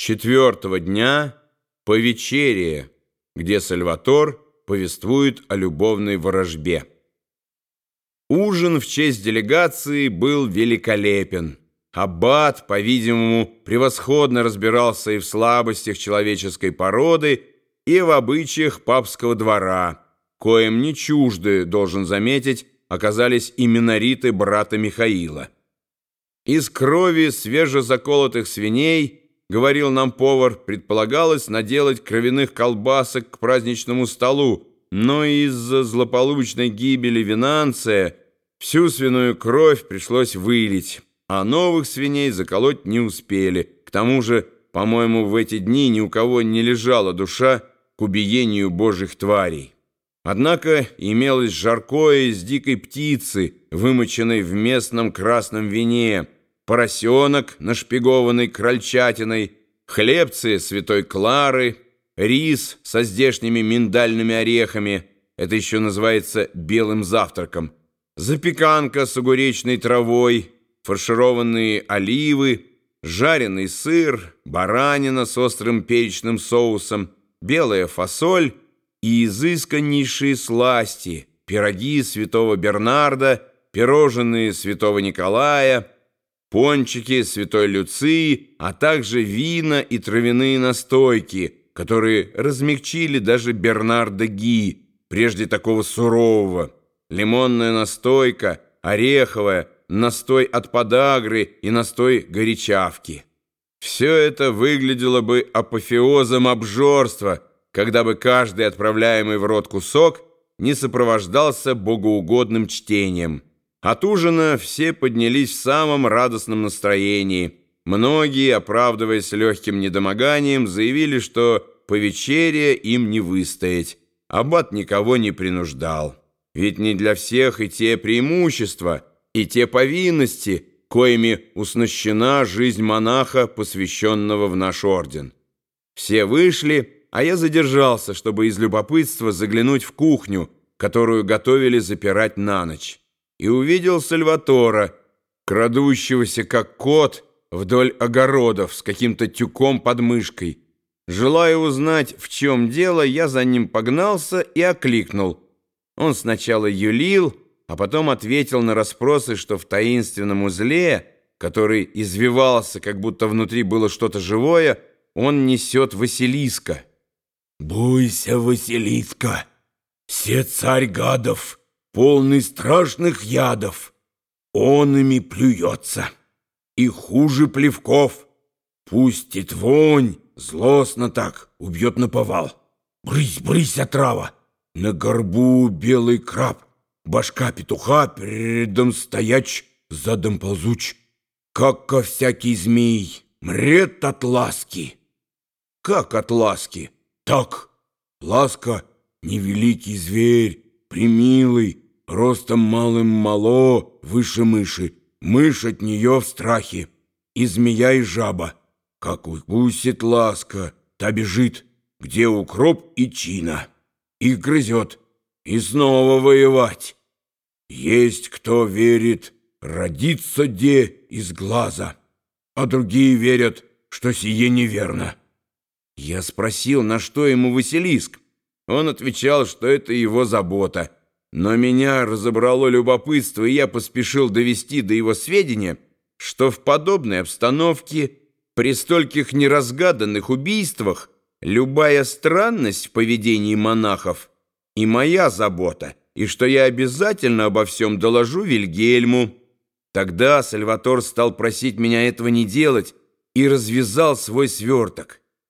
четвертого дня по вечере, где Сальватор повествует о любовной ворожбе. Ужин в честь делегации был великолепен. Аббат, по-видимому, превосходно разбирался и в слабостях человеческой породы, и в обычаях папского двора, коим не чужды, должен заметить, оказались и минориты брата Михаила. Из крови свежезаколотых свиней, говорил нам повар, предполагалось наделать кровяных колбасок к праздничному столу, но из-за злополучной гибели Винанция всю свиную кровь пришлось вылить а новых свиней заколоть не успели. К тому же, по-моему, в эти дни ни у кого не лежала душа к убиению божьих тварей. Однако имелось жаркое из дикой птицы, вымоченной в местном красном вине, поросенок, нашпигованный крольчатиной, хлебцы святой Клары, рис со здешними миндальными орехами, это еще называется белым завтраком, запеканка с огуречной травой, фаршированные оливы, жареный сыр, баранина с острым перечным соусом, белая фасоль и изысканнейшие сласти, пироги святого Бернарда, пирожные святого Николая, пончики святой Люции, а также вина и травяные настойки, которые размягчили даже Бернарда Ги, прежде такого сурового, лимонная настойка, ореховая, настой от подагры и настой горячавки. Все это выглядело бы апофеозом обжорства, когда бы каждый отправляемый в рот кусок не сопровождался богоугодным чтением. От ужина все поднялись в самом радостном настроении. Многие, оправдываясь легким недомоганием, заявили, что по вечере им не выстоять. Аббат никого не принуждал. Ведь не для всех и те преимущества – и те повинности, коими уснащена жизнь монаха, посвященного в наш орден. Все вышли, а я задержался, чтобы из любопытства заглянуть в кухню, которую готовили запирать на ночь, и увидел Сальватора, крадущегося как кот вдоль огородов с каким-то тюком под мышкой. Желая узнать, в чем дело, я за ним погнался и окликнул. Он сначала юлил, а потом ответил на расспросы, что в таинственном узле, который извивался, как будто внутри было что-то живое, он несет Василиска. «Бойся, Василиска, все царь гадов, полный страшных ядов, он ими плюется, и хуже плевков, пустит вонь, злостно так, убьет наповал. Брысь, брысь, отрава, на горбу белый краб, Башка петуха передом стояч, задом ползуч, Как ко всякий змей, мрет от ласки. Как от ласки? Так, ласка — невеликий зверь, примилый, Ростом малым мало, выше мыши, Мышь от нее в страхе, и змея, и жаба. Как укусит ласка, та бежит, где укроп и чина. Их грызет, и снова воевать. Есть кто верит, родиться де из глаза, а другие верят, что сие неверно. Я спросил, на что ему Василиск. Он отвечал, что это его забота. Но меня разобрало любопытство, и я поспешил довести до его сведения, что в подобной обстановке, при стольких неразгаданных убийствах, любая странность в поведении монахов и моя забота, и что я обязательно обо всем доложу Вильгельму. Тогда Сальватор стал просить меня этого не делать и развязал свой сверток.